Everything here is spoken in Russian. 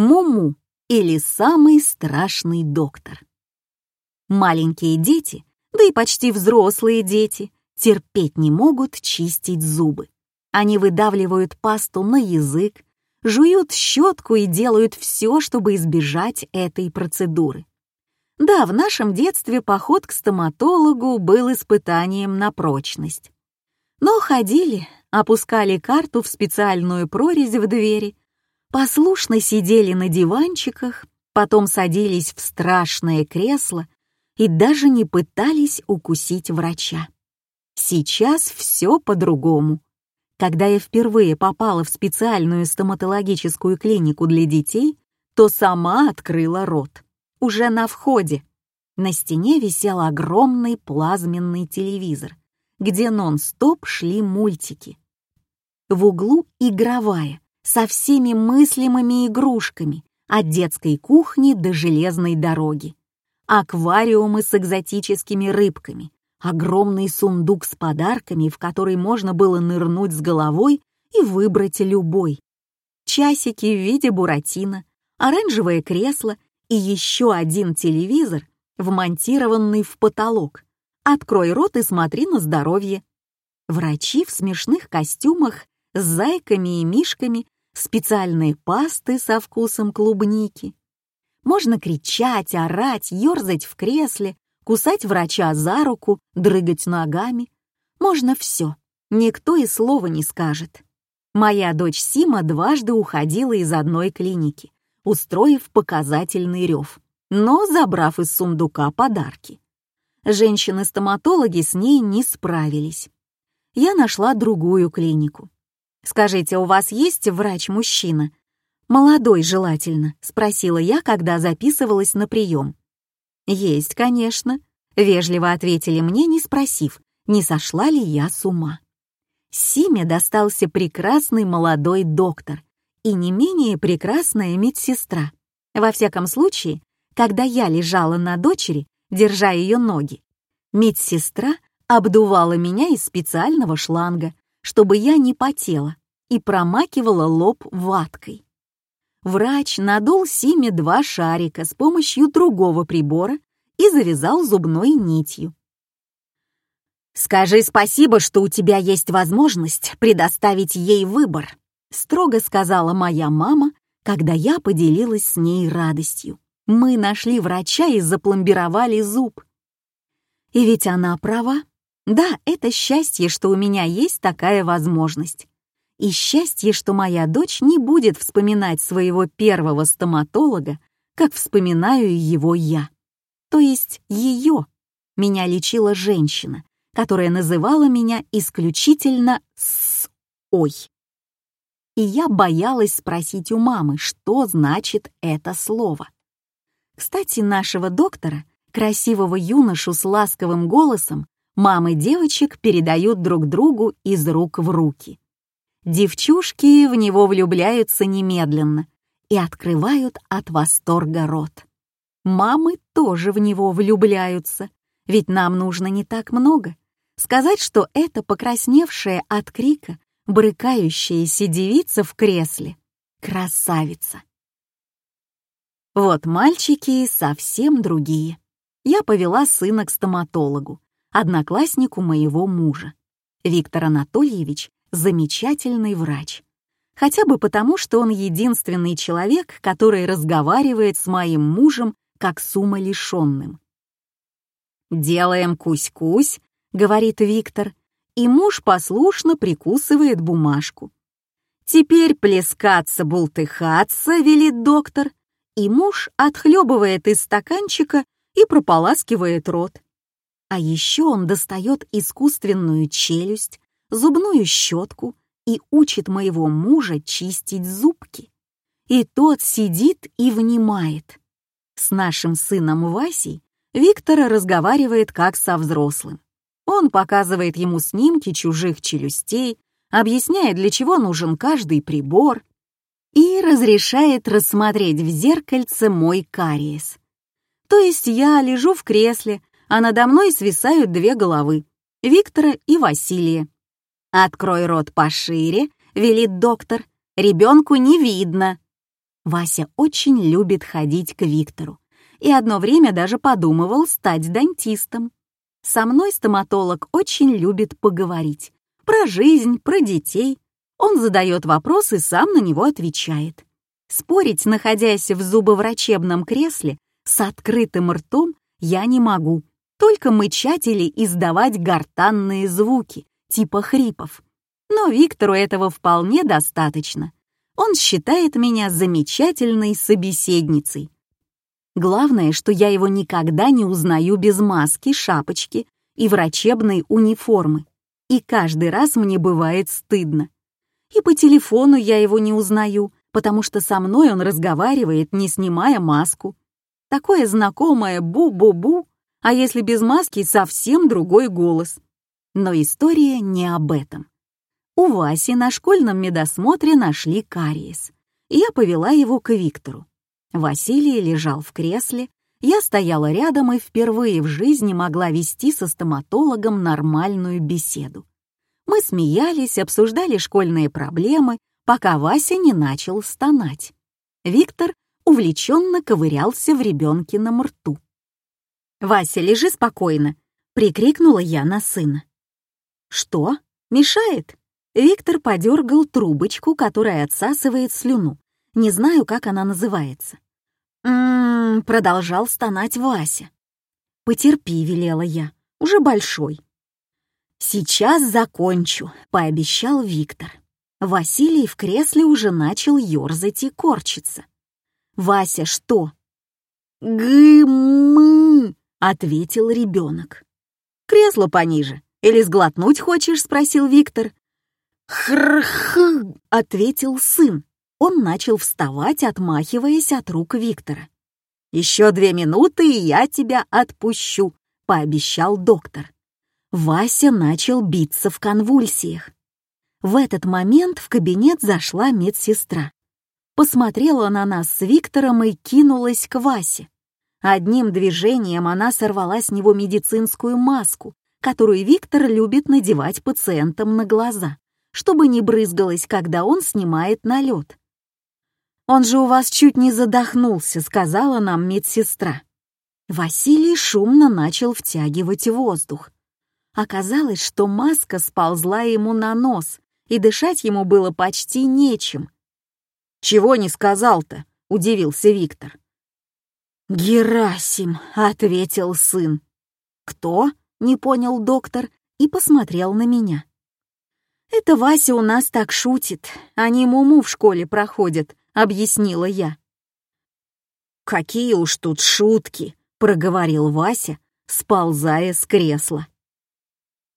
Муму или самый страшный доктор. Маленькие дети, да и почти взрослые дети, терпеть не могут чистить зубы. Они выдавливают пасту на язык, жуют щетку и делают все, чтобы избежать этой процедуры. Да, в нашем детстве поход к стоматологу был испытанием на прочность. Но ходили, опускали карту в специальную прорезь в двери, послушно сидели на диванчиках, потом садились в страшное кресло и даже не пытались укусить врача. Сейчас все по-другому. Когда я впервые попала в специальную стоматологическую клинику для детей, то сама открыла рот. Уже на входе. На стене висел огромный плазменный телевизор, где нон-стоп шли мультики. В углу игровая, со всеми мыслимыми игрушками, от детской кухни до железной дороги. Аквариумы с экзотическими рыбками, огромный сундук с подарками, в который можно было нырнуть с головой и выбрать любой. Часики в виде буратино, оранжевое кресло и еще один телевизор, вмонтированный в потолок. Открой рот и смотри на здоровье. Врачи в смешных костюмах с зайками и мишками, специальные пасты со вкусом клубники. Можно кричать, орать, ерзать в кресле, кусать врача за руку, дрыгать ногами. Можно все, никто и слова не скажет. Моя дочь Сима дважды уходила из одной клиники, устроив показательный рев, но забрав из сундука подарки. Женщины-стоматологи с ней не справились. Я нашла другую клинику. «Скажите, у вас есть врач-мужчина?» «Молодой, желательно», — спросила я, когда записывалась на прием. «Есть, конечно», — вежливо ответили мне, не спросив, не сошла ли я с ума. Симе достался прекрасный молодой доктор и не менее прекрасная медсестра. Во всяком случае, когда я лежала на дочери, держа ее ноги, медсестра обдувала меня из специального шланга, чтобы я не потела, и промакивала лоб ваткой. Врач надул Симе два шарика с помощью другого прибора и завязал зубной нитью. «Скажи спасибо, что у тебя есть возможность предоставить ей выбор», строго сказала моя мама, когда я поделилась с ней радостью. Мы нашли врача и запломбировали зуб. И ведь она права. Да, это счастье, что у меня есть такая возможность и счастье, что моя дочь не будет вспоминать своего первого стоматолога, как вспоминаю его я. То есть ее. Меня лечила женщина, которая называла меня исключительно «с-ой». И я боялась спросить у мамы, что значит это слово. Кстати, нашего доктора, красивого юношу с ласковым голосом, мамы девочек передают друг другу из рук в руки. Девчушки в него влюбляются немедленно и открывают от восторга рот. Мамы тоже в него влюбляются, ведь нам нужно не так много. Сказать, что это покрасневшая от крика, брыкающаяся девица в кресле. Красавица. Вот мальчики совсем другие. Я повела сына к стоматологу, однокласснику моего мужа. Виктор Анатольевич замечательный врач. Хотя бы потому, что он единственный человек, который разговаривает с моим мужем как с умалишенным. «Делаем кусь-кусь», — говорит Виктор, и муж послушно прикусывает бумажку. «Теперь плескаться-бултыхаться», — велит доктор, и муж отхлебывает из стаканчика и прополаскивает рот. А еще он достает искусственную челюсть, зубную щетку и учит моего мужа чистить зубки. И тот сидит и внимает. С нашим сыном Васей Виктор разговаривает как со взрослым. Он показывает ему снимки чужих челюстей, объясняет, для чего нужен каждый прибор, и разрешает рассмотреть в зеркальце мой кариес. То есть я лежу в кресле, а надо мной свисают две головы — Виктора и Василия. «Открой рот пошире», — велит доктор. «Ребенку не видно». Вася очень любит ходить к Виктору и одно время даже подумывал стать дантистом. Со мной стоматолог очень любит поговорить. Про жизнь, про детей. Он задает вопрос и сам на него отвечает. Спорить, находясь в зубоврачебном кресле, с открытым ртом я не могу, только мычать или издавать гортанные звуки, типа хрипов. Но Виктору этого вполне достаточно. Он считает меня замечательной собеседницей. Главное, что я его никогда не узнаю без маски, шапочки и врачебной униформы. И каждый раз мне бывает стыдно. И по телефону я его не узнаю, потому что со мной он разговаривает, не снимая маску. Такое знакомое «бу-бу-бу», а если без маски, совсем другой голос. Но история не об этом. У Васи на школьном медосмотре нашли кариес, я повела его к Виктору. Василий лежал в кресле, я стояла рядом и впервые в жизни могла вести со стоматологом нормальную беседу. Мы смеялись, обсуждали школьные проблемы, пока Вася не начал стонать. Виктор увлеченно ковырялся в ребенкином рту. «Вася, лежи спокойно!» — прикрикнула я на сына. «Что? Мешает?» Виктор подергал трубочку, которая отсасывает слюну. Не знаю, как она называется. «М-м-м», продолжал стонать Вася. «Потерпи», — велела я, — «уже большой». «Сейчас закончу», — пообещал Виктор. Василий в кресле уже начал ерзать и корчиться. «Вася, что?» «Гы-мы», — ответил ребенок. «Кресло пониже. Или сглотнуть хочешь?» — спросил Виктор. «Хр-хр», — ответил сын. Он начал вставать, отмахиваясь от рук Виктора. «Еще две минуты, и я тебя отпущу», — пообещал доктор. Вася начал биться в конвульсиях. В этот момент в кабинет зашла медсестра. Посмотрела на нас с Виктором и кинулась к Васе. Одним движением она сорвала с него медицинскую маску, которую Виктор любит надевать пациентам на глаза чтобы не брызгалось, когда он снимает налет. «Он же у вас чуть не задохнулся», — сказала нам медсестра. Василий шумно начал втягивать воздух. Оказалось, что маска сползла ему на нос, и дышать ему было почти нечем. «Чего не сказал-то?» — удивился Виктор. «Герасим», — ответил сын. «Кто?» — не понял доктор и посмотрел на меня. «Это Вася у нас так шутит, они муму в школе проходят», — объяснила я. «Какие уж тут шутки», — проговорил Вася, сползая с кресла.